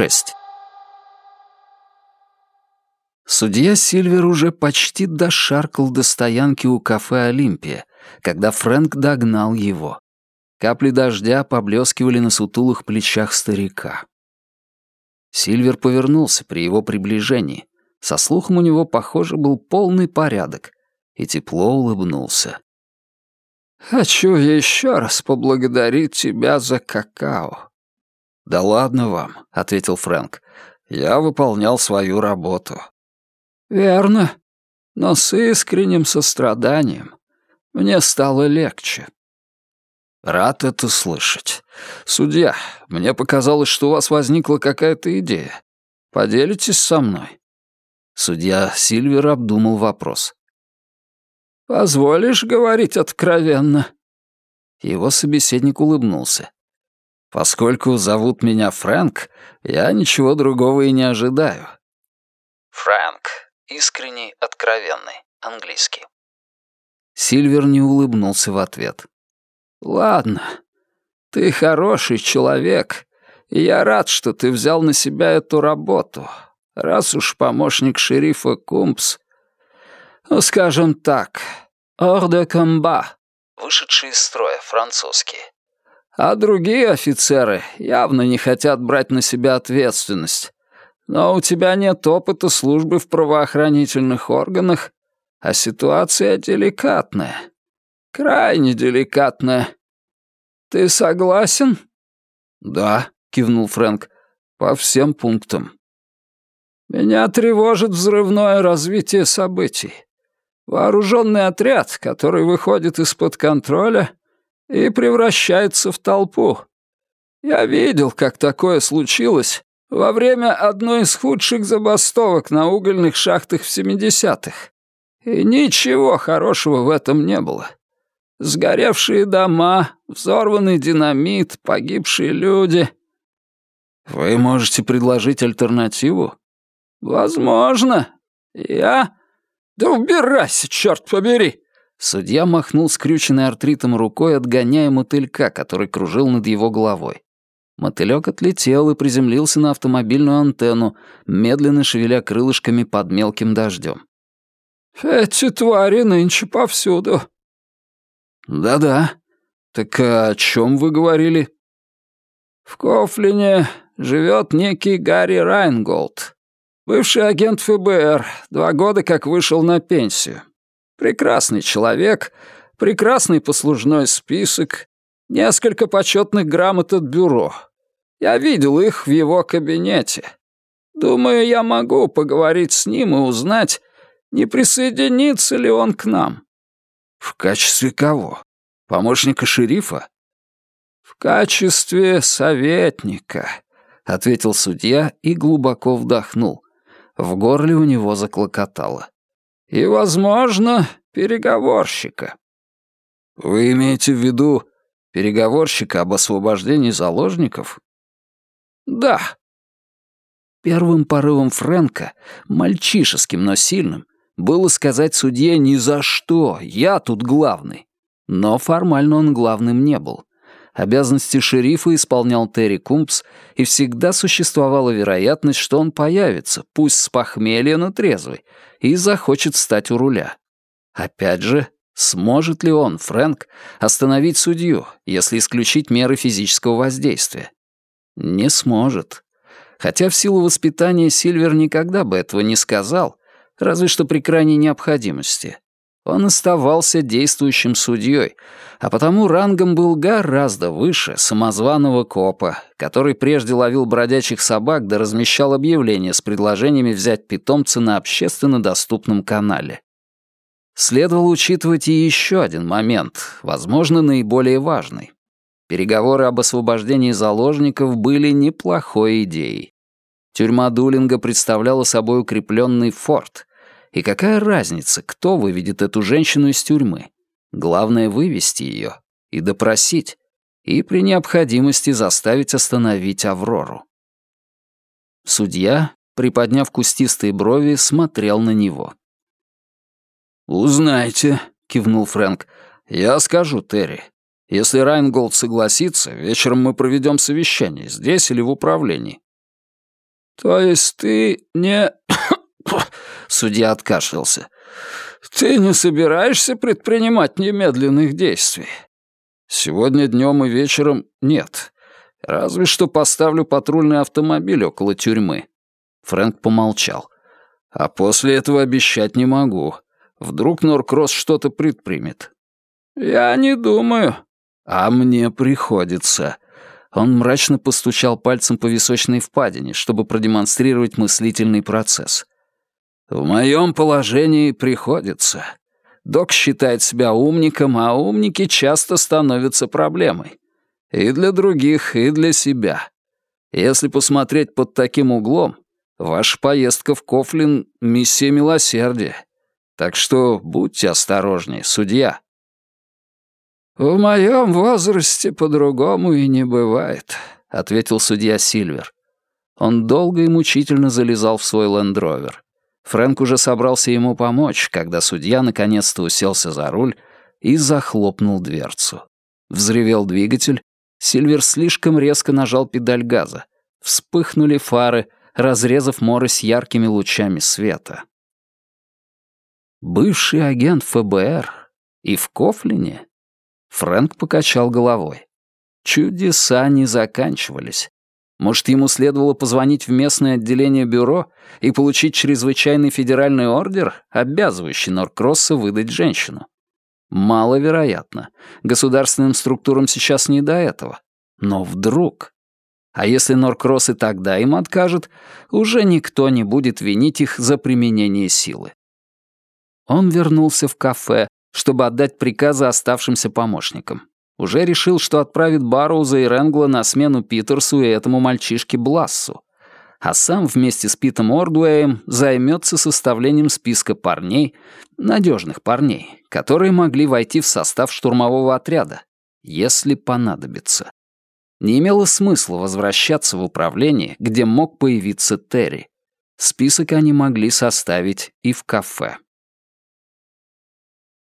6. Судья Сильвер уже почти дошаркал до стоянки у кафе «Олимпия», когда Фрэнк догнал его. Капли дождя поблескивали на сутулых плечах старика. Сильвер повернулся при его приближении. Со слухом у него, похоже, был полный порядок, и тепло улыбнулся. «Хочу еще раз поблагодарить тебя за какао». «Да ладно вам», — ответил Фрэнк. «Я выполнял свою работу». «Верно, но с искренним состраданием. Мне стало легче». «Рад это слышать. Судья, мне показалось, что у вас возникла какая-то идея. Поделитесь со мной?» Судья Сильвер обдумал вопрос. «Позволишь говорить откровенно?» Его собеседник улыбнулся. «Поскольку зовут меня Фрэнк, я ничего другого и не ожидаю». Фрэнк. Искренний, откровенный. Английский. Сильвер не улыбнулся в ответ. «Ладно, ты хороший человек, и я рад, что ты взял на себя эту работу, раз уж помощник шерифа Кумпс ну, скажем так, hors de combat. Вышедший из строя, французский. А другие офицеры явно не хотят брать на себя ответственность. Но у тебя нет опыта службы в правоохранительных органах, а ситуация деликатная. Крайне деликатная. Ты согласен? Да, кивнул Фрэнк, по всем пунктам. Меня тревожит взрывное развитие событий. Вооруженный отряд, который выходит из-под контроля и превращается в толпу. Я видел, как такое случилось во время одной из худших забастовок на угольных шахтах в 70-х. И ничего хорошего в этом не было. Сгоревшие дома, взорванный динамит, погибшие люди. Вы можете предложить альтернативу? Возможно. Я «Да убирайся, черт побери!» Судья махнул скрюченной артритом рукой, отгоняя мотылька, который кружил над его головой. Мотылек отлетел и приземлился на автомобильную антенну, медленно шевеля крылышками под мелким дождем. «Эти твари нынче повсюду». «Да-да. Так о чем вы говорили?» «В Кофлине живет некий Гарри Райнголд. Бывший агент ФБР, два года как вышел на пенсию. Прекрасный человек, прекрасный послужной список, несколько почетных грамот от бюро. Я видел их в его кабинете. Думаю, я могу поговорить с ним и узнать, не присоединится ли он к нам. В качестве кого? Помощника шерифа? В качестве советника, ответил судья и глубоко вдохнул. В горле у него заклокотало. «И, возможно, переговорщика». «Вы имеете в виду переговорщика об освобождении заложников?» «Да». Первым порывом Фрэнка, мальчишеским, но сильным, было сказать судье «ни за что, я тут главный». Но формально он главным не был. Обязанности шерифа исполнял Терри Кумпс, и всегда существовала вероятность, что он появится, пусть с похмелья, но трезвый, и захочет стать у руля. Опять же, сможет ли он, Фрэнк, остановить судью, если исключить меры физического воздействия? Не сможет. Хотя в силу воспитания Сильвер никогда бы этого не сказал, разве что при крайней необходимости. Он оставался действующим судьей, а потому рангом был гораздо выше самозваного копа, который прежде ловил бродячих собак да размещал объявления с предложениями взять питомца на общественно доступном канале. Следовало учитывать и еще один момент, возможно, наиболее важный. Переговоры об освобождении заложников были неплохой идеей. Тюрьма Дулинга представляла собой укрепленный форт, и какая разница, кто выведет эту женщину из тюрьмы? Главное — вывести ее и допросить, и при необходимости заставить остановить Аврору. Судья, приподняв кустистые брови, смотрел на него. «Узнайте», — кивнул Фрэнк. «Я скажу Терри. Если Райнголд согласится, вечером мы проведем совещание, здесь или в управлении». То есть ты не...» Судья откашлялся. «Ты не собираешься предпринимать немедленных действий?» «Сегодня днем и вечером нет. Разве что поставлю патрульный автомобиль около тюрьмы». Фрэнк помолчал. «А после этого обещать не могу. Вдруг Норкросс что-то предпримет». «Я не думаю». «А мне приходится». Он мрачно постучал пальцем по височной впадине, чтобы продемонстрировать мыслительный процесс. «В моем положении приходится. Док считает себя умником, а умники часто становятся проблемой. И для других, и для себя. Если посмотреть под таким углом, ваша поездка в Кофлин — миссия милосердия. Так что будьте осторожнее, судья». «В моем возрасте по-другому и не бывает», — ответил судья Сильвер. Он долго и мучительно залезал в свой лендровер. Фрэнк уже собрался ему помочь, когда судья наконец-то уселся за руль и захлопнул дверцу. Взревел двигатель, Сильвер слишком резко нажал педаль газа. Вспыхнули фары, разрезав морось яркими лучами света. Бывший агент ФБР и в Кофлине? Фрэнк покачал головой. Чудеса не заканчивались. Может, ему следовало позвонить в местное отделение бюро и получить чрезвычайный федеральный ордер, обязывающий Норкросса выдать женщину? Маловероятно. Государственным структурам сейчас не до этого. Но вдруг... А если Норкросс и тогда им откажет, уже никто не будет винить их за применение силы. Он вернулся в кафе, чтобы отдать приказы оставшимся помощникам. Уже решил, что отправит Барроуза и Ренгла на смену Питерсу и этому мальчишке Блассу. А сам вместе с Питом Ордуэем займется составлением списка парней, надежных парней, которые могли войти в состав штурмового отряда, если понадобится. Не имело смысла возвращаться в управление, где мог появиться Терри. Список они могли составить и в кафе.